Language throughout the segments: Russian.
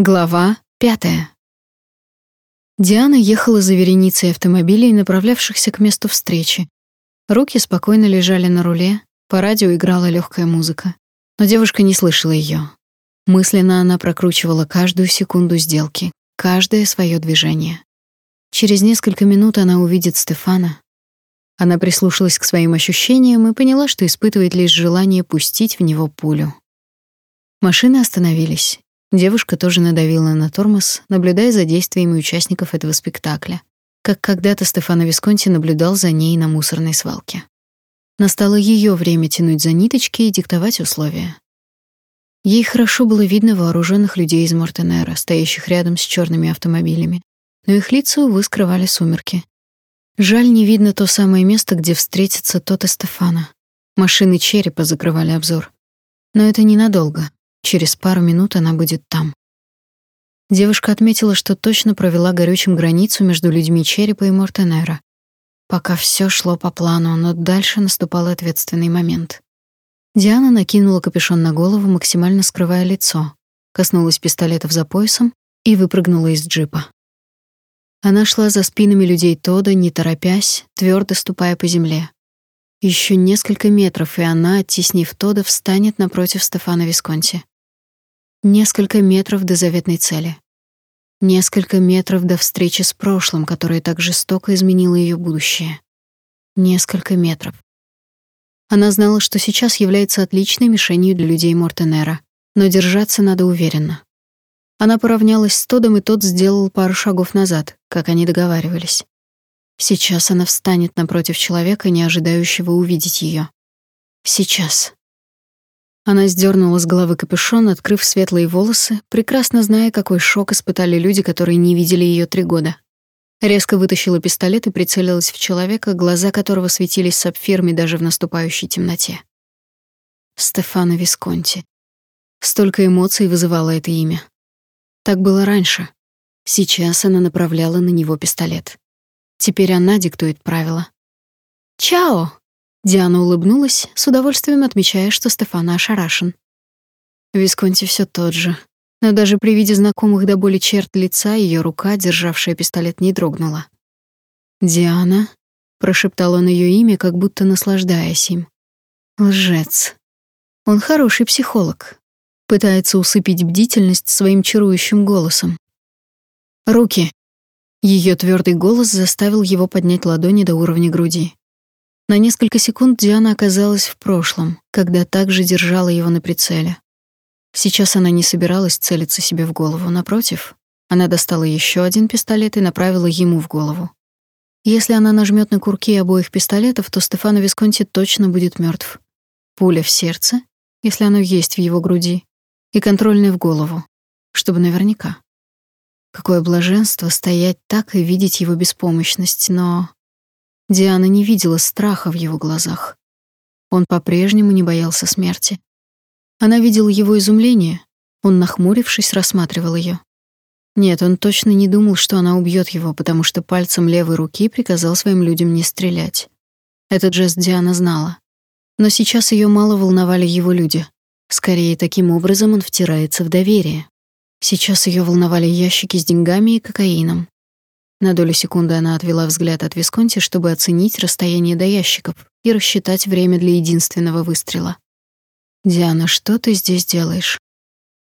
Глава пятая. Диана ехала за вереницей автомобилей, направлявшихся к месту встречи. Руки спокойно лежали на руле, по радио играла легкая музыка. Но девушка не слышала ее. Мысленно она прокручивала каждую секунду сделки, каждое свое движение. Через несколько минут она увидит Стефана. Она прислушалась к своим ощущениям и поняла, что испытывает лишь желание пустить в него пулю. Машины остановились. Девушка тоже надавила на тормоз, наблюдая за действиями участников этого спектакля, как когда-то Стефано Висконти наблюдал за ней на мусорной свалке. Настало ее время тянуть за ниточки и диктовать условия. Ей хорошо было видно вооруженных людей из Мортенера, стоящих рядом с черными автомобилями, но их лица, увы, скрывали сумерки. Жаль, не видно то самое место, где встретится тот и Стефана. Машины черепа закрывали обзор. Но это ненадолго. Через пару минут она будет там. Девушка отметила, что точно провела горючим границу между людьми Черепа и Мортенера. Пока все шло по плану, но дальше наступал ответственный момент. Диана накинула капюшон на голову, максимально скрывая лицо, коснулась пистолетов за поясом и выпрыгнула из джипа. Она шла за спинами людей Тода, не торопясь, твердо ступая по земле. Еще несколько метров, и она, оттеснив Тода, встанет напротив Стефана Висконти. Несколько метров до заветной цели. Несколько метров до встречи с прошлым, которое так жестоко изменило ее будущее. Несколько метров. Она знала, что сейчас является отличной мишенью для людей Мортенера, но держаться надо уверенно. Она поравнялась с Тодом, и тот сделал пару шагов назад, как они договаривались. Сейчас она встанет напротив человека, не ожидающего увидеть ее. Сейчас. Она сдернула с головы капюшон, открыв светлые волосы, прекрасно зная, какой шок испытали люди, которые не видели ее три года. Резко вытащила пистолет и прицелилась в человека, глаза которого светились сапфирами даже в наступающей темноте. Стефано Висконти. Столько эмоций вызывало это имя. Так было раньше. Сейчас она направляла на него пистолет. Теперь она диктует правила. «Чао!» Диана улыбнулась, с удовольствием отмечая, что Стефана ошарашен. Висконти все тот же, но даже при виде знакомых до боли черт лица ее рука, державшая пистолет, не дрогнула. «Диана», — прошептал он ее имя, как будто наслаждаясь им. «Лжец. Он хороший психолог. Пытается усыпить бдительность своим чарующим голосом. Руки!» Ее твердый голос заставил его поднять ладони до уровня груди. На несколько секунд Диана оказалась в прошлом, когда также держала его на прицеле. Сейчас она не собиралась целиться себе в голову, напротив, она достала еще один пистолет и направила ему в голову. Если она нажмет на курки обоих пистолетов, то Стефано Висконти точно будет мертв. Пуля в сердце, если оно есть в его груди, и контрольная в голову, чтобы наверняка. Какое блаженство стоять так и видеть его беспомощность, но Диана не видела страха в его глазах. Он по-прежнему не боялся смерти. Она видела его изумление. Он, нахмурившись, рассматривал ее. Нет, он точно не думал, что она убьет его, потому что пальцем левой руки приказал своим людям не стрелять. Этот жест Диана знала. Но сейчас ее мало волновали его люди. Скорее, таким образом он втирается в доверие. Сейчас ее волновали ящики с деньгами и кокаином. На долю секунды она отвела взгляд от Висконти, чтобы оценить расстояние до ящиков и рассчитать время для единственного выстрела. «Диана, что ты здесь делаешь?»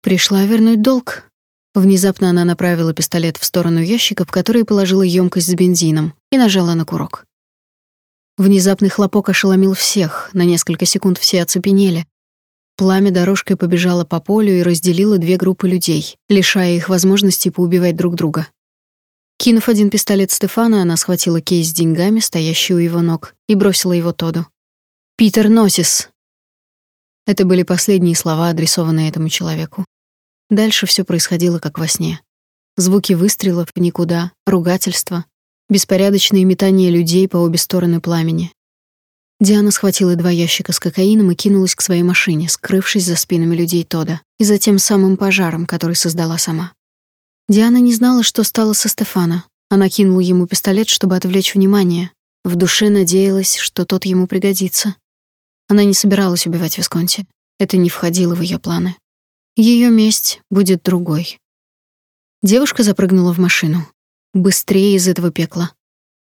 «Пришла вернуть долг». Внезапно она направила пистолет в сторону ящиков, которые положила емкость с бензином, и нажала на курок. Внезапный хлопок ошеломил всех, на несколько секунд все оцепенели. Пламя дорожкой побежало по полю и разделило две группы людей, лишая их возможности поубивать друг друга. Кинув один пистолет Стефана, она схватила кейс с деньгами, стоящий у его ног, и бросила его Тоду. «Питер Носис!» Это были последние слова, адресованные этому человеку. Дальше все происходило как во сне. Звуки выстрелов в никуда, ругательства, беспорядочные метания людей по обе стороны пламени. Диана схватила два ящика с кокаином и кинулась к своей машине, скрывшись за спинами людей Тода, и за тем самым пожаром, который создала сама. Диана не знала, что стало со Стефана. Она кинула ему пистолет, чтобы отвлечь внимание. В душе надеялась, что тот ему пригодится. Она не собиралась убивать Висконти. Это не входило в ее планы. Ее месть будет другой. Девушка запрыгнула в машину. Быстрее из этого пекла.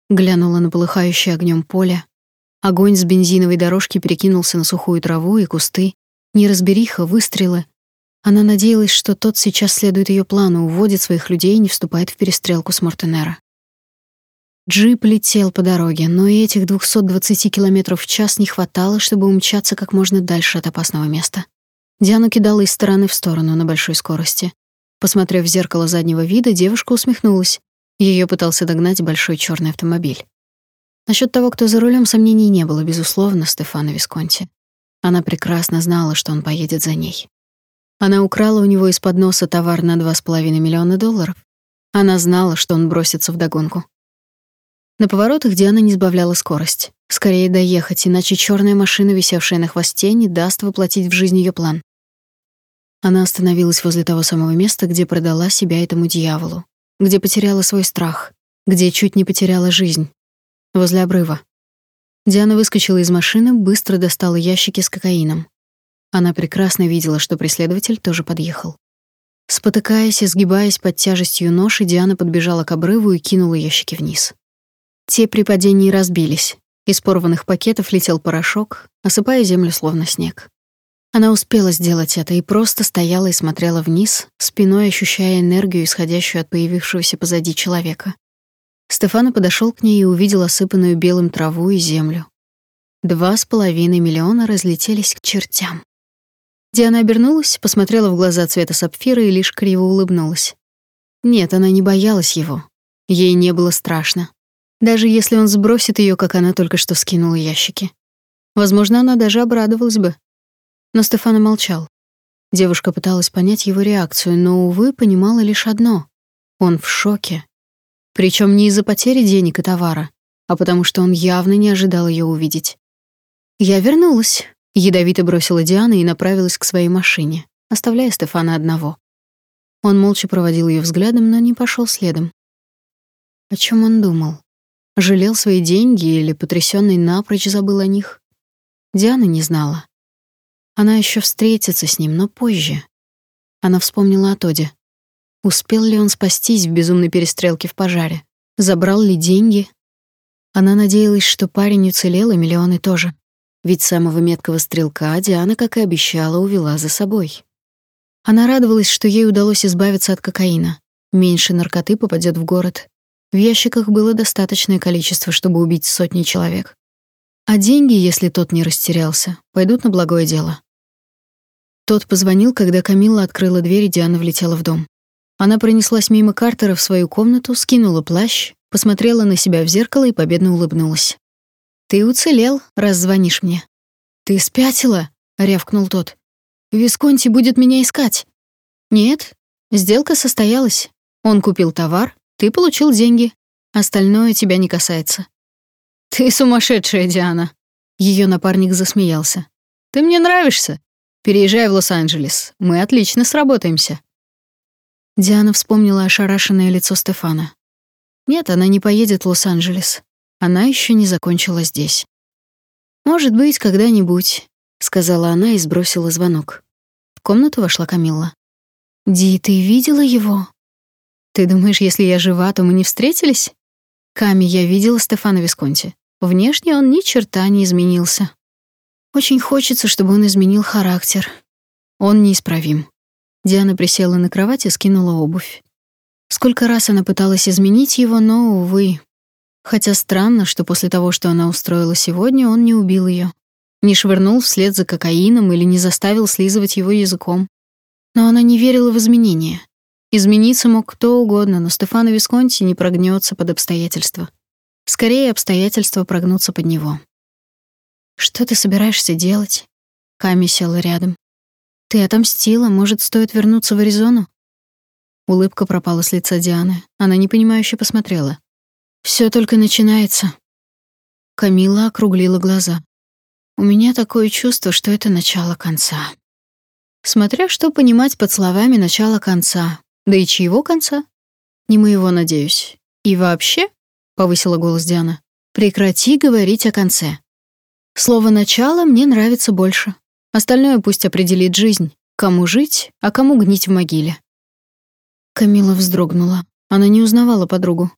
Глянула на полыхающее огнем поле. Огонь с бензиновой дорожки перекинулся на сухую траву и кусты. Неразбериха, выстрелы. Она надеялась, что тот сейчас следует ее плану, уводит своих людей и не вступает в перестрелку с Мортенера. Джип летел по дороге, но и этих 220 км в час не хватало, чтобы умчаться как можно дальше от опасного места. Диану кидала из стороны в сторону на большой скорости. Посмотрев в зеркало заднего вида, девушка усмехнулась. Ее пытался догнать большой черный автомобиль. Насчет того, кто за рулем, сомнений не было, безусловно, Стефано Висконти. Она прекрасно знала, что он поедет за ней. Она украла у него из-под носа товар на 2,5 миллиона долларов. Она знала, что он бросится в догонку. На поворотах Диана не сбавляла скорость. Скорее доехать, иначе черная машина, висевшая на хвосте, не даст воплотить в жизнь ее план. Она остановилась возле того самого места, где продала себя этому дьяволу, где потеряла свой страх, где чуть не потеряла жизнь. Возле обрыва. Диана выскочила из машины, быстро достала ящики с кокаином. Она прекрасно видела, что преследователь тоже подъехал. Спотыкаясь и сгибаясь под тяжестью ноши, Диана подбежала к обрыву и кинула ящики вниз. Те при падении разбились. Из порванных пакетов летел порошок, осыпая землю словно снег. Она успела сделать это и просто стояла и смотрела вниз, спиной ощущая энергию, исходящую от появившегося позади человека. Стефана подошел к ней и увидел осыпанную белым траву и землю. Два с половиной миллиона разлетелись к чертям. Диана обернулась, посмотрела в глаза цвета сапфира и лишь криво улыбнулась. Нет, она не боялась его. Ей не было страшно даже если он сбросит ее, как она только что скинула ящики. Возможно, она даже обрадовалась бы. Но Стефана молчал. Девушка пыталась понять его реакцию, но, увы, понимала лишь одно — он в шоке. Причем не из-за потери денег и товара, а потому что он явно не ожидал ее увидеть. «Я вернулась», — ядовито бросила Диана и направилась к своей машине, оставляя Стефана одного. Он молча проводил ее взглядом, но не пошел следом. О чем он думал? Жалел свои деньги или потрясённый напрочь забыл о них? Диана не знала. Она ещё встретится с ним, но позже. Она вспомнила о Тоде. Успел ли он спастись в безумной перестрелке в пожаре? Забрал ли деньги? Она надеялась, что парень уцелел, и миллионы тоже. Ведь самого меткого стрелка Диана, как и обещала, увела за собой. Она радовалась, что ей удалось избавиться от кокаина. Меньше наркоты попадёт в город, в ящиках было достаточное количество, чтобы убить сотни человек. А деньги, если тот не растерялся, пойдут на благое дело. Тот позвонил, когда Камилла открыла дверь, и Диана влетела в дом. Она пронеслась мимо Картера в свою комнату, скинула плащ, посмотрела на себя в зеркало и победно улыбнулась. «Ты уцелел, раз звонишь мне». «Ты спятила?» — рявкнул тот. «Висконти будет меня искать». «Нет, сделка состоялась. Он купил товар, ты получил деньги. Остальное тебя не касается. Ты сумасшедшая, Диана. Ее напарник засмеялся. Ты мне нравишься. Переезжай в Лос-Анджелес. Мы отлично сработаемся. Диана вспомнила ошарашенное лицо Стефана. Нет, она не поедет в Лос-Анджелес. Она еще не закончила здесь. Может быть, когда-нибудь, сказала она и сбросила звонок. В комнату вошла Камилла. Ди, ты видела его? Ты думаешь, если я жива, то мы не встретились? Ками, я видела Стефана Висконти. Внешне он ни черта не изменился. Очень хочется, чтобы он изменил характер. Он неисправим. Диана присела на кровать и скинула обувь. Сколько раз она пыталась изменить его, но увы. Хотя странно, что после того, что она устроила сегодня, он не убил ее, не швырнул вслед за кокаином или не заставил слизывать его языком. Но она не верила в изменения. Измениться мог кто угодно, но Стефано Висконти не прогнется под обстоятельства. Скорее, обстоятельства прогнутся под него. «Что ты собираешься делать?» Ками села рядом. «Ты отомстила, может, стоит вернуться в Аризону?» Улыбка пропала с лица Дианы. Она непонимающе посмотрела. Все только начинается». Камила округлила глаза. «У меня такое чувство, что это начало конца». Смотря что понимать под словами «начало конца», да и чьего конца? Не моего, надеюсь. И вообще, повысила голос Диана, прекрати говорить о конце. Слово начало мне нравится больше. Остальное пусть определит жизнь, кому жить, а кому гнить в могиле. Камила вздрогнула. Она не узнавала подругу.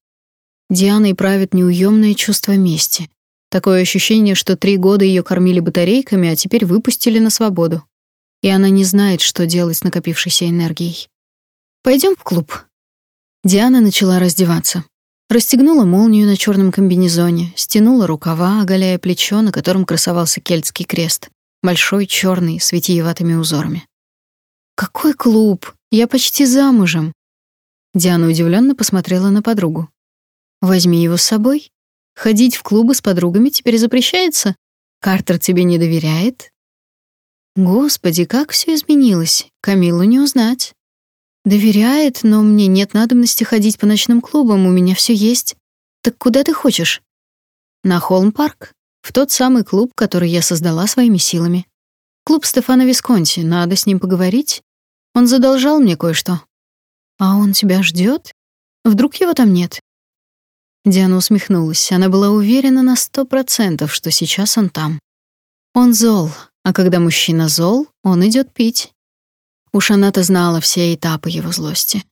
Дианой правит неуемное чувство мести. Такое ощущение, что три года ее кормили батарейками, а теперь выпустили на свободу. И она не знает, что делать с накопившейся энергией. Пойдем в клуб. Диана начала раздеваться. Расстегнула молнию на черном комбинезоне, стянула рукава, оголяя плечо, на котором красовался кельтский крест, большой черный с витиеватыми узорами. Какой клуб? Я почти замужем. Диана удивленно посмотрела на подругу. Возьми его с собой. Ходить в клубы с подругами теперь запрещается. Картер тебе не доверяет. Господи, как все изменилось. Камилу не узнать. Доверяет, но мне нет надобности ходить по ночным клубам, у меня все есть. Так куда ты хочешь? На Холм-парк, в тот самый клуб, который я создала своими силами. Клуб Стефана Висконти, надо с ним поговорить. Он задолжал мне кое-что. А он тебя ждет? Вдруг его там нет? Диана усмехнулась. Она была уверена на сто процентов, что сейчас он там. Он зол, а когда мужчина зол, он идет пить. Уж она-то знала все этапы его злости.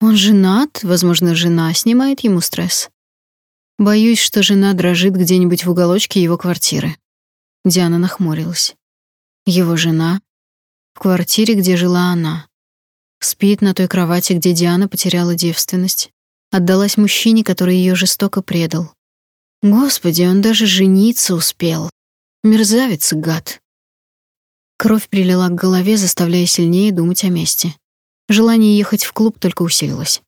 Он женат, возможно, жена снимает ему стресс. Боюсь, что жена дрожит где-нибудь в уголочке его квартиры. Диана нахмурилась. Его жена в квартире, где жила она. Спит на той кровати, где Диана потеряла девственность. Отдалась мужчине, который ее жестоко предал. Господи, он даже жениться успел. Мерзавец, гад. Кровь прилила к голове, заставляя сильнее думать о месте. Желание ехать в клуб только усилилось.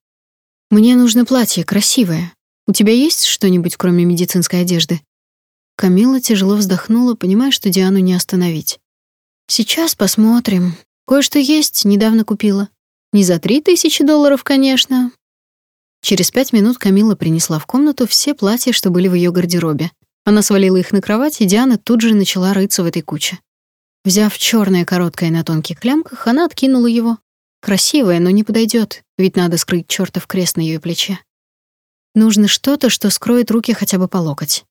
Мне нужно платье красивое. У тебя есть что-нибудь, кроме медицинской одежды? Камила тяжело вздохнула, понимая, что Диану не остановить. Сейчас посмотрим. Кое-что есть, недавно купила. Не за три тысячи долларов, конечно. Через пять минут Камила принесла в комнату все платья, что были в ее гардеробе. Она свалила их на кровать, и Диана тут же начала рыться в этой куче. Взяв черное короткое на тонких лямках, она откинула его. Красивое, но не подойдет, ведь надо скрыть чертов крест на ее плече. Нужно что-то, что скроет руки хотя бы по локоть.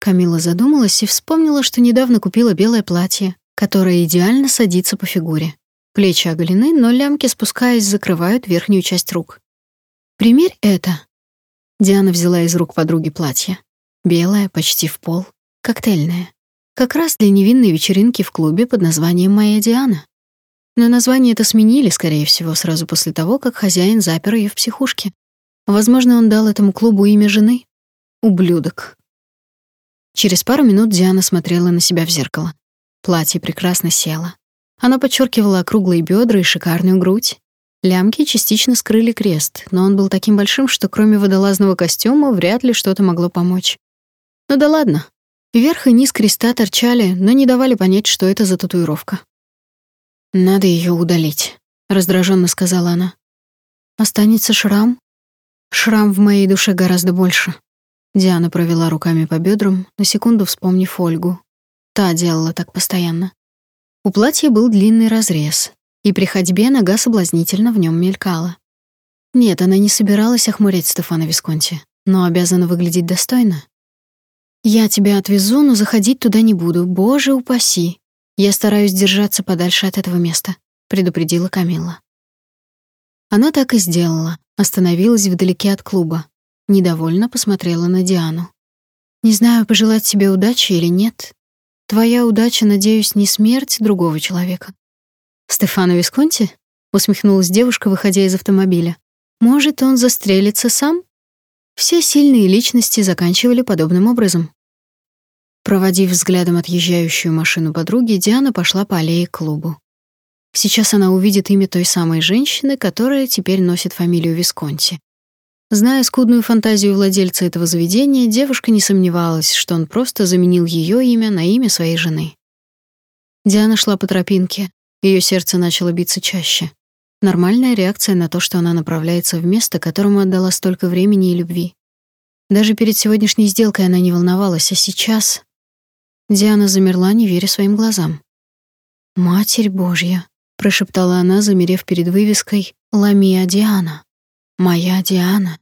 Камила задумалась и вспомнила, что недавно купила белое платье, которое идеально садится по фигуре. Плечи оголены, но лямки, спускаясь, закрывают верхнюю часть рук. «Примерь это». Диана взяла из рук подруги платье. Белое, почти в пол, коктейльное. Как раз для невинной вечеринки в клубе под названием «Моя Диана». Но название это сменили, скорее всего, сразу после того, как хозяин запер ее в психушке. Возможно, он дал этому клубу имя жены. Ублюдок. Через пару минут Диана смотрела на себя в зеркало. Платье прекрасно село. Оно подчеркивало округлые бедра и шикарную грудь. Лямки частично скрыли крест, но он был таким большим, что кроме водолазного костюма вряд ли что-то могло помочь. Ну да ладно, Верх и низ креста торчали, но не давали понять, что это за татуировка. «Надо ее удалить», — раздраженно сказала она. «Останется шрам?» «Шрам в моей душе гораздо больше». Диана провела руками по бедрам, на секунду вспомнив Ольгу. Та делала так постоянно. У платья был длинный разрез, и при ходьбе нога соблазнительно в нем мелькала. Нет, она не собиралась охмурять Стефана Висконти, но обязана выглядеть достойно. «Я тебя отвезу, но заходить туда не буду. Боже упаси. Я стараюсь держаться подальше от этого места», — предупредила Камилла. Она так и сделала. Остановилась вдалеке от клуба. Недовольно посмотрела на Диану. «Не знаю, пожелать тебе удачи или нет. Твоя удача, надеюсь, не смерть другого человека». «Стефано Висконти?» — усмехнулась девушка, выходя из автомобиля. «Может, он застрелится сам?» Все сильные личности заканчивали подобным образом. Проводив взглядом отъезжающую машину подруги, Диана пошла по аллее к клубу. Сейчас она увидит имя той самой женщины, которая теперь носит фамилию Висконти. Зная скудную фантазию владельца этого заведения, девушка не сомневалась, что он просто заменил ее имя на имя своей жены. Диана шла по тропинке, ее сердце начало биться чаще. Нормальная реакция на то, что она направляется в место, которому отдала столько времени и любви. Даже перед сегодняшней сделкой она не волновалась, а сейчас... Диана замерла, не веря своим глазам. «Матерь Божья!» — прошептала она, замерев перед вывеской «Ламия Диана». «Моя Диана».